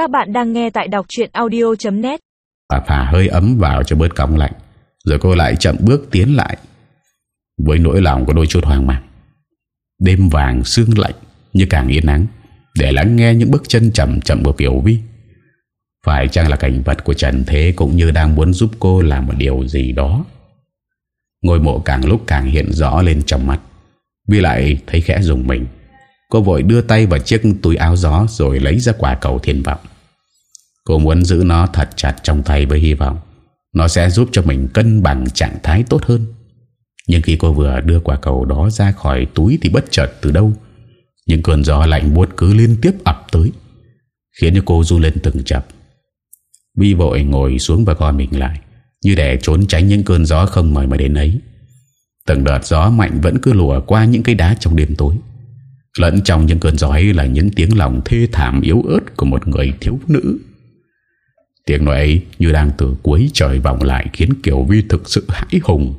Các bạn đang nghe tại đọc chuyện audio.net bà phả hơi ấm vào cho bớt cóng lạnh, Rồi cô lại chậm bước tiến lại. Với nỗi lòng có đôi chút hoang mang, Đêm vàng sương lạnh Như càng yên nắng, Để lắng nghe những bước chân chậm chậm của Kiều Vi. Phải chăng là cảnh vật của Trần Thế Cũng như đang muốn giúp cô làm một điều gì đó? Ngôi mộ càng lúc càng hiện rõ lên trong mắt, Vi lại thấy khẽ dùng mình. Cô vội đưa tay vào chiếc túi áo gió Rồi lấy ra quả cầu thiên vọng. Cô muốn giữ nó thật chặt trong tay với hy vọng. Nó sẽ giúp cho mình cân bằng trạng thái tốt hơn. Nhưng khi cô vừa đưa quả cầu đó ra khỏi túi Thì bất chợt từ đâu, Những cơn gió lạnh buốt cứ liên tiếp ập tới, Khiến cho cô du lên từng chập. Vi vội ngồi xuống và co mình lại, Như để trốn tránh những cơn gió không mời mà đến ấy. Từng đợt gió mạnh vẫn cứ lùa qua những cây đá trong đêm tối. Lẫn trong những cơn gió ấy là những tiếng lòng thê thảm yếu ớt của một người thiếu nữ Tiếng nói ấy như đang từ cuối trời vọng lại khiến Kiều Vi thực sự hãi hùng.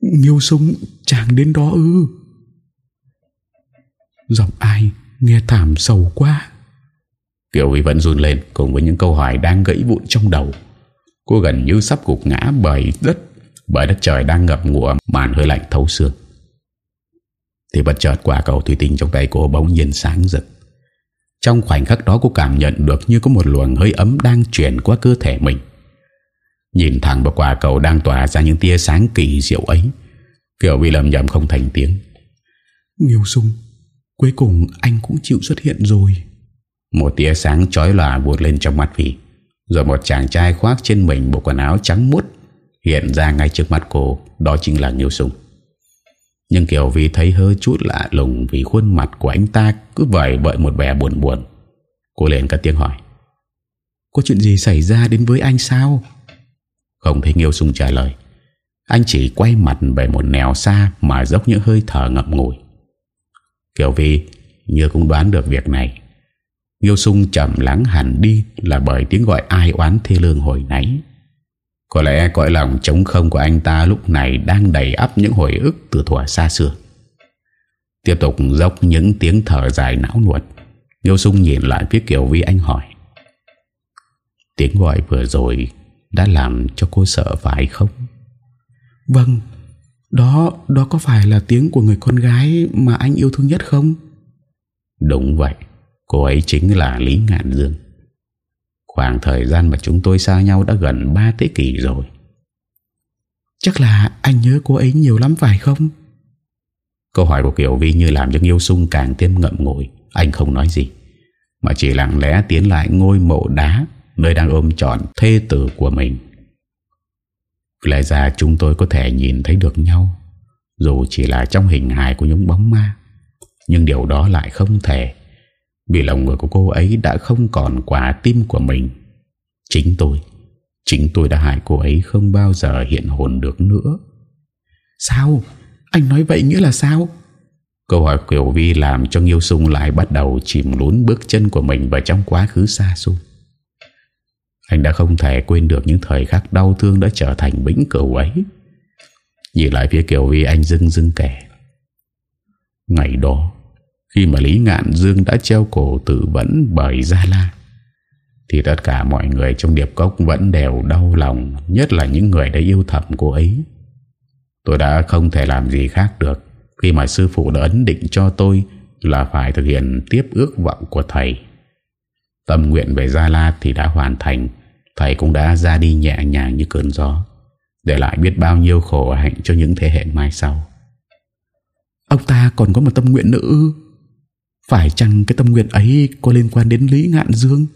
Nghiêu sung chàng đến đó ư. Giọng ai nghe thảm sầu quá. Kiều Vi vẫn run lên cùng với những câu hỏi đang gãy vụn trong đầu. Cô gần như sắp gục ngã bởi đất, bởi đất trời đang ngập ngụa màn hơi lạnh thấu xương. Thì bất chợt quả cầu thủy tinh trong tay cô bỗng nhiên sáng rực. Trong khoảnh khắc đó cô cảm nhận được như có một luồng hơi ấm đang chuyển qua cơ thể mình. Nhìn thẳng vào quả cầu đang tỏa ra những tia sáng kỳ diệu ấy. Kiểu bị lầm nhầm không thành tiếng. Nghiêu sung, cuối cùng anh cũng chịu xuất hiện rồi. Một tia sáng chói lòa vụt lên trong mắt vì Rồi một chàng trai khoác trên mình bộ quần áo trắng muốt hiện ra ngay trước mắt cô. Đó chính là Nghiêu sung. Nhưng Kiều Vi thấy hơi chút lạ lùng Vì khuôn mặt của anh ta cứ vẩy vợi một vẻ buồn buồn. Cô liền cất tiếng hỏi, Có chuyện gì xảy ra đến với anh sao? Không thấy Nghiêu Sung trả lời. Anh chỉ quay mặt về một nẻo xa Mà dốc những hơi thở ngập ngùi. Kiều Vi, như cũng đoán được việc này. Nghiêu Sung chậm lắng hẳn đi Là bởi tiếng gọi ai oán thê lương hồi nãy có lẽ cõi lòng trống không của anh ta lúc này đang đầy ắp những hồi ức từ thuở xa xưa. Tiếp tục dốc những tiếng thở dài não nuột. Nghiêu sung nhìn lại phía Kiều Vi anh hỏi. Tiếng gọi vừa rồi đã làm cho cô sợ phải không? Vâng, đó, đó có phải là tiếng của người con gái mà anh yêu thương nhất không? Đúng vậy, cô ấy chính là Lý Ngạn Dương. Khoảng thời gian mà chúng tôi xa nhau đã gần 3 thế kỷ rồi. Chắc là anh nhớ cô ấy nhiều lắm phải không? Câu hỏi của Kiều Vi như làm cho Nghiêu Sung càng thêm ngậm ngùi. Anh không nói gì Mà chỉ lặng lẽ tiến lại ngôi mộ đá Nơi đang ôm trọn thê tử của mình. Lẽ ra chúng tôi có thể nhìn thấy được nhau Dù chỉ là trong hình hài của những bóng ma Nhưng điều đó lại không thể vì lòng người của cô ấy đã không còn quả tim của mình Chính tôi Chính tôi đã hại cô ấy không bao giờ hiện hồn được nữa Sao? Anh nói vậy nghĩa là sao? Câu hỏi Kiều Vi làm cho Nghiêu Sung lại bắt đầu chìm lún bước chân của mình vào trong quá khứ xa xôi. Anh đã không thể quên được những thời khắc đau thương đã trở thành vĩnh cửu ấy. Nhìn lại phía Kiều Vi anh dưng dưng kể. Ngày đó, khi mà Lý Ngạn Dương đã treo cổ tự vẫn bởi Gia La, Thì tất cả mọi người trong điệp cốc vẫn đều đau lòng, Nhất là những người đã yêu thầm cô ấy. Tôi đã không thể làm gì khác được Khi mà sư phụ đã ấn định cho tôi Là phải thực hiện tiếp ước vọng của thầy. Tâm nguyện về Gia La thì đã hoàn thành, Thầy cũng đã ra đi nhẹ nhàng như cơn gió, Để lại biết bao nhiêu khổ hạnh cho những thế hệ mai sau. Ông ta còn có một tâm nguyện nữa phải chăng cái tâm nguyện ấy có liên quan đến Lý Ngạn Dương?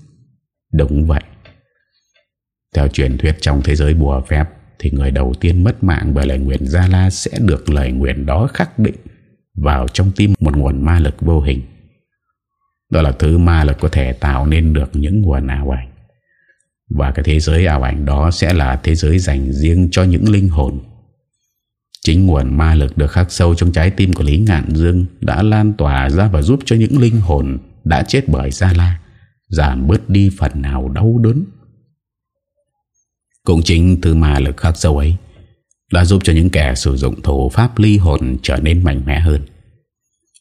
Đúng vậy. Theo truyền thuyết trong thế giới bùa phép, thì người đầu tiên mất mạng bởi lời nguyện Gia La sẽ được lời nguyện đó khắc định vào trong tim một nguồn ma lực vô hình. Đó là thứ ma lực có thể tạo nên được những nguồn ảo ảnh. Và cái thế giới ảo ảnh đó sẽ là thế giới dành riêng cho những linh hồn Chính nguồn ma lực được khắc sâu trong trái tim của Lý Ngạn Dương đã lan tỏa ra và giúp cho những linh hồn đã chết bởi Gia La giảm bớt đi phần nào đau đớn. Cũng chính từ ma lực khắc sâu ấy đã giúp cho những kẻ sử dụng thủ pháp ly hồn trở nên mạnh mẽ hơn.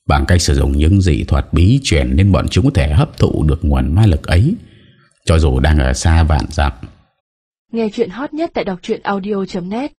Bằng cách sử dụng những dị thuật bí truyền Nên bọn chúng có thể hấp thụ được nguồn ma lực ấy, Cho dù đang ở xa vạn dặm Nghe chuyện hot nhất tại đọc audio.net